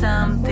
Something.